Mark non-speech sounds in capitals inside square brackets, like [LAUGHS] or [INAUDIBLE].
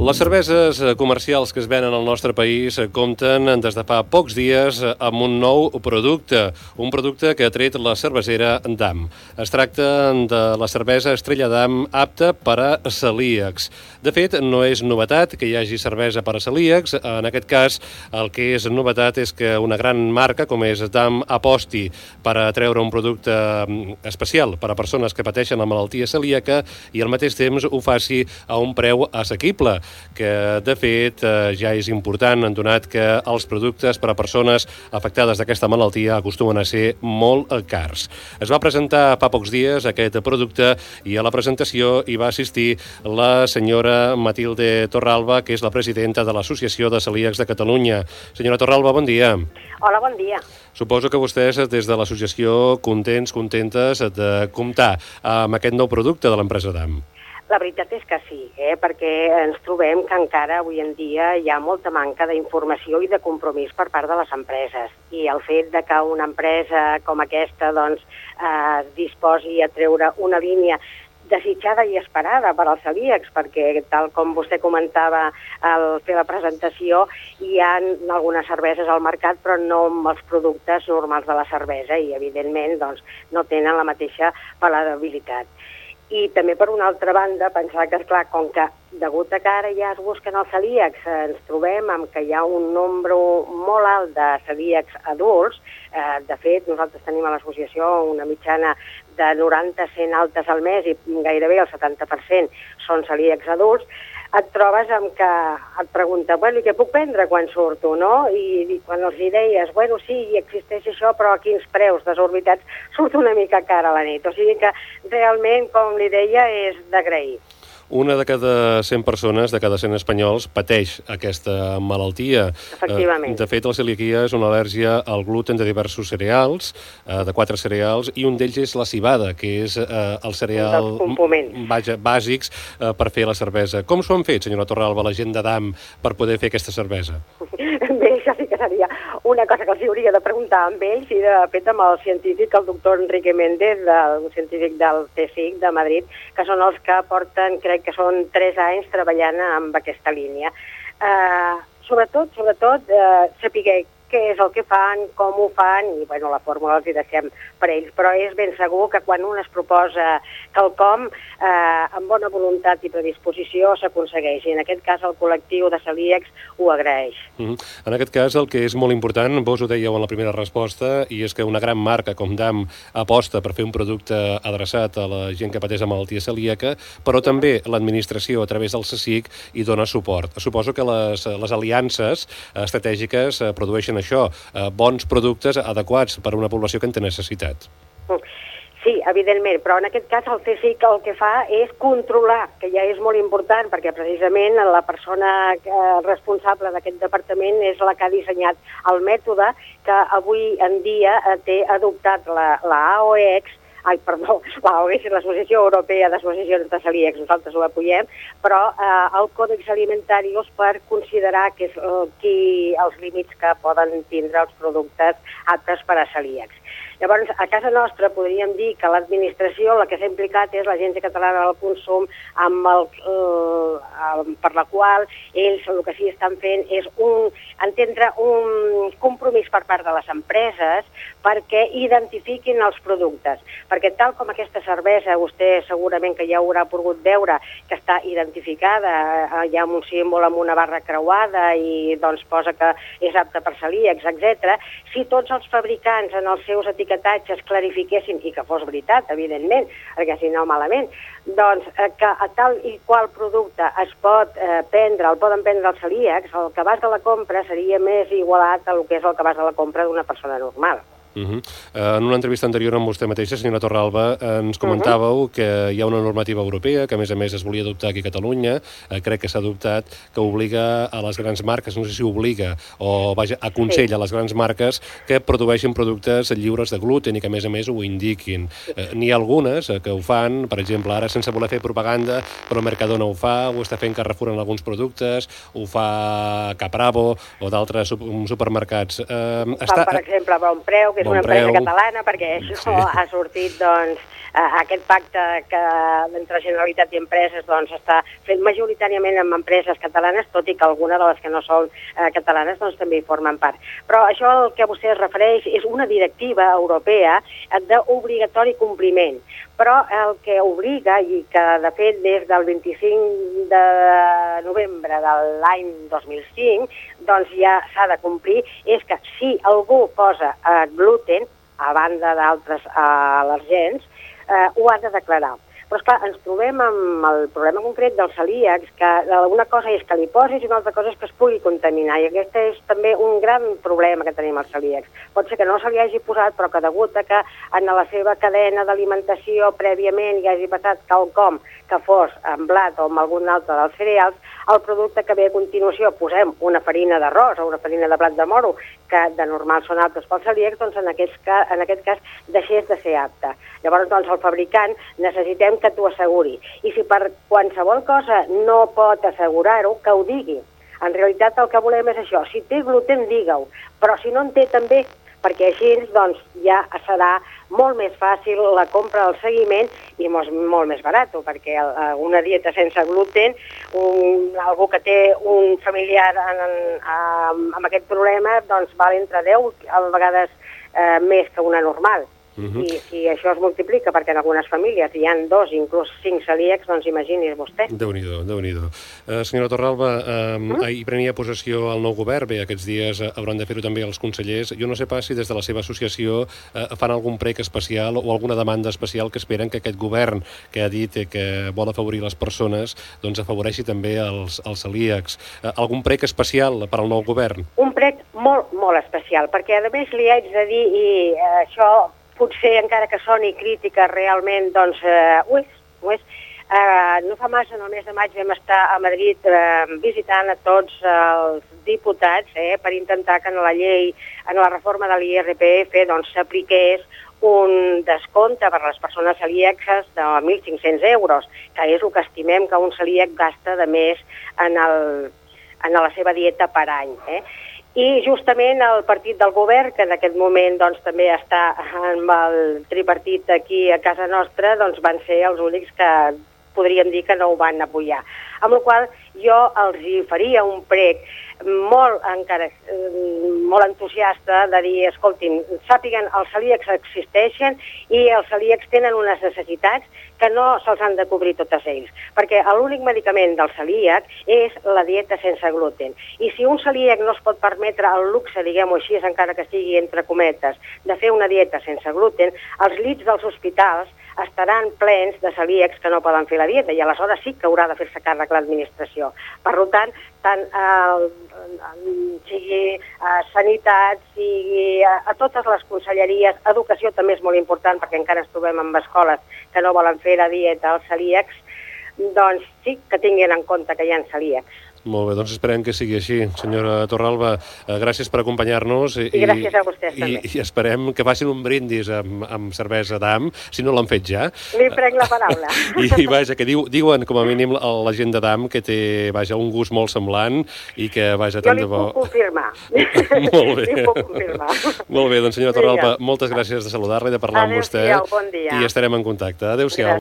Les cerveses eh, comercials que es venen al nostre país eh, compten des de fa pocs dies eh, amb un nou producte, un producte que ha tret la cervesera DAM. Es tracta de la cervesa Estrella DAM apta per a celíacs. De fet, no és novetat que hi hagi cervesa per a celíacs. En aquest cas, el que és novetat és que una gran marca com és DAM aposti per a treure un producte mm, especial per a persones que pateixen la malaltia celíaca i al mateix temps ho faci a un preu assequible que de fet eh, ja és important, en donat que els productes per a persones afectades d'aquesta malaltia acostumen a ser molt cars. Es va presentar fa pocs dies aquest producte i a la presentació hi va assistir la senyora Matilde Torralba, que és la presidenta de l'Associació de Celíacs de Catalunya. Senyora Torralba, bon dia. Hola, bon dia. Suposo que vostès, des de l'associació, contents, contentes de comptar amb aquest nou producte de l'empresa DAM. La veritat és que sí, eh? perquè ens trobem que encara avui en dia hi ha molta manca d'informació i de compromís per part de les empreses. I el fet de que una empresa com aquesta doncs, eh, disposi a treure una línia desitjada i esperada per als celíacs, perquè tal com vostè comentava al fer la presentació, hi ha algunes cerveses al mercat però no amb els productes normals de la cervesa i evidentment doncs, no tenen la mateixa paladabilitat i també per una altra banda pensar que, esclar, com que degut a que ara ja es busquen els celíacs, ens trobem amb que hi ha un nombre molt alt de celíacs adults, eh, de fet nosaltres tenim a l'associació una mitjana de 90-100 altes al mes i gairebé el 70% són celíacs adults, et trobes amb que et pregunta, bueno, i què puc prendre quan surto, no? I, i quan els hi deies, bueno, sí, existeix això, però a quins preus desorbitats, surt una mica cara a la nit. O sigui que realment, com li deia, és d'agrair. Una de cada 100 persones, de cada 100 espanyols, pateix aquesta malaltia. Efectivament. De fet, la celiaquia és una al·lèrgia al gluten de diversos cereals, eh, de quatre cereals, i un d'ells és la cibada, que és eh, el cereal vaja, bàsics eh, per fer la cervesa. Com s'ho han fet, senyora Torralba, la gent d'Adam, per poder fer aquesta cervesa? [LAUGHS] [LAUGHS] Això sí que seria una cosa que els hauria de preguntar amb ells i de fet amb el científic, el doctor Enrique Méndez, el científic del CSIC de Madrid, que són els que porten, crec que són tres anys treballant amb aquesta línia. Eh, sobretot, sobretot, eh, saber què és el que fan, com ho fan, i bueno, la fórmula els hi deixem per ells, però és ben segur que quan un es proposa quelcom, eh, amb bona voluntat i predisposició s'aconsegueix, i en aquest cas el col·lectiu de celíacs ho agraeix. Mm -hmm. En aquest cas el que és molt important, vos ho dèieu en la primera resposta, i és que una gran marca com DAM aposta per fer un producte adreçat a la gent que pateix la malaltia celíaca, però també l'administració a través del CSIC hi dona suport. Suposo que les, les aliances estratègiques eh, això, eh, bons productes adequats per a una població que en té necessitat. Sí, evidentment, però en aquest cas el CSIC el que fa és controlar, que ja és molt important, perquè precisament la persona eh, responsable d'aquest departament és la que ha dissenyat el mètode que avui en dia eh, té adoptat la, la AOEX ai, perdó, [LAUGHS] l'AOS, l'Associació Europea d'Associacions de Celíacs, nosaltres ho apoyem, però eh, el Còdex Alimentarius per considerar que és eh, qui, els límits que poden tindre els productes aptes per a celíacs. Llavors, a casa nostra podríem dir que l'administració la que s'ha implicat és l'Agència Catalana del Consum, amb el, eh, per la qual ells el que sí estan fent és un, entendre un compromís per part de les empreses perquè identifiquin els productes. Perquè tal com aquesta cervesa, vostè segurament que ja haurà pogut veure que està identificada, eh, hi ha un símbol amb una barra creuada i doncs posa que és apta per celíacs, etc. Si tots els fabricants en els seus etiquetatges clarifiquessin, i que fos veritat, evidentment, perquè si no malament, doncs eh, que a tal i qual producte es pot eh, prendre, el poden prendre els celíacs, el cabàs de la compra seria més igualat al que és el cabàs de la compra d'una persona normal. Uh -huh. uh, en una entrevista anterior amb vostè mateixa, senyora Torralba, ens comentàveu uh -huh. que hi ha una normativa europea que, a més a més, es volia adoptar aquí a Catalunya. Uh, crec que s'ha adoptat que obliga a les grans marques, no sé si obliga o vaja, aconsella sí. a les grans marques que produeixin productes lliures de gluten i que, a més a més, ho indiquin. Uh, N'hi ha algunes uh, que ho fan, per exemple, ara sense voler fer propaganda, però Mercadona ho fa, ho està fent Carrefour en alguns productes, ho fa Capravo o d'altres supermercats. Uh, està... Fa, per exemple, Bon Preu, que és bon una empresa preu. catalana, perquè això Sí. ha sortit, doncs, aquest pacte que entre Generalitat i empreses doncs, està fet majoritàriament amb empreses catalanes, tot i que alguna de les que no són eh, catalanes doncs, també hi formen part. Però això al que vostè es refereix és una directiva europea d'obligatori compliment. Però el que obliga, i que de fet des del 25 de novembre de l'any 2005 doncs ja s'ha de complir, és que si algú posa eh, gluten, a banda d'altres eh, al·lergens, eh, ho ha de declarar. Però, esclar, ens trobem amb el problema concret dels celíacs, que una cosa és que li posis i una altra cosa és que es pugui contaminar, i aquest és també un gran problema que tenim els celíacs. Pot ser que no se li hagi posat, però que degut a que en la seva cadena d'alimentació prèviament hi hagi passat quelcom que fos amb blat o amb algun altre dels cereals, el producte que ve a continuació posem una farina d'arròs o una farina de blat de moro, que de normal són aptes pels celíacs, doncs en aquest, cas, en aquest cas deixés de ser apte. Llavors, doncs, el fabricant necessitem que t'ho asseguri. I si per qualsevol cosa no pot assegurar-ho, que ho digui. En realitat el que volem és això. Si té gluten, digue-ho. Però si no en té, també, perquè així doncs, ja serà molt més fàcil la compra del seguiment i molt, molt més barat, perquè eh, una dieta sense gluten, un, algú que té un familiar en, en, amb, amb aquest problema, doncs val entre 10 a vegades eh, més que una normal. Uh -huh. I si això es multiplica, perquè en algunes famílies hi han dos, inclús cinc celíacs, doncs imagini's vostè. Déu-n'hi-do, déu nhi déu uh, Senyora Torralba, uh, mm? ahir prenia possessió el nou govern, bé, aquests dies uh, hauran de fer-ho també els consellers. Jo no sé pas si des de la seva associació uh, fan algun prec especial o alguna demanda especial que esperen que aquest govern que ha dit eh, que vol afavorir les persones, doncs afavoreixi també els, els celíacs. Uh, algun prec especial per al nou govern? Un prec molt, molt especial, perquè a més li haig de dir, i eh, això potser encara que soni crítica realment, doncs eh, és, ho és. Eh, no fa massa, en el mes de maig vam estar a Madrid eh, visitant a tots els diputats eh, per intentar que en la llei, en la reforma de l'IRPF, doncs s'apliqués un descompte per a les persones celíaques de 1.500 euros, que és el que estimem que un celíac gasta de més en, el, en la seva dieta per any. Eh? I justament el partit del govern, que en aquest moment doncs, també està amb el tripartit aquí a casa nostra, doncs van ser els únics que podríem dir que no ho van apoyar. Amb la qual jo els hi faria un prec molt, encara, molt entusiasta de dir, escoltin, sàpiguen, els celíacs existeixen i els celíacs tenen unes necessitats que no se'ls han de cobrir totes ells, perquè l'únic medicament del celíac és la dieta sense gluten. I si un celíac no es pot permetre el luxe, diguem-ho així, encara que sigui entre cometes, de fer una dieta sense gluten, els llits dels hospitals estaran plens de celíacs que no poden fer la dieta i aleshores sí que haurà de fer-se càrrec l'administració. Per tant, tant eh, sigui a sanitat, sigui a, a totes les conselleries, educació també és molt important perquè encara ens trobem amb escoles que no volen fer la dieta als celíacs, doncs sí que tinguin en compte que hi ha celíacs. Molt bé, doncs esperem que sigui així. Senyora Torralba, eh, gràcies per acompanyar-nos. I, I gràcies a vostès, i, també. I esperem que facin un brindis amb, amb cervesa d'am, si no l'han fet ja. Li prenc la paraula. I, i vaja, que diu, diuen com a mínim la, gent de d'am que té, vaja, un gust molt semblant i que, vaja, Jo tant li de bo... puc confirmar. [LAUGHS] molt bé. Li puc confirmar. Molt bé, doncs senyora. Torralba, moltes gràcies de saludar-la i de parlar amb vostè. Adéu-siau, bon dia. I estarem en contacte. Adéu-siau.